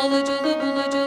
Alıcılı bulucu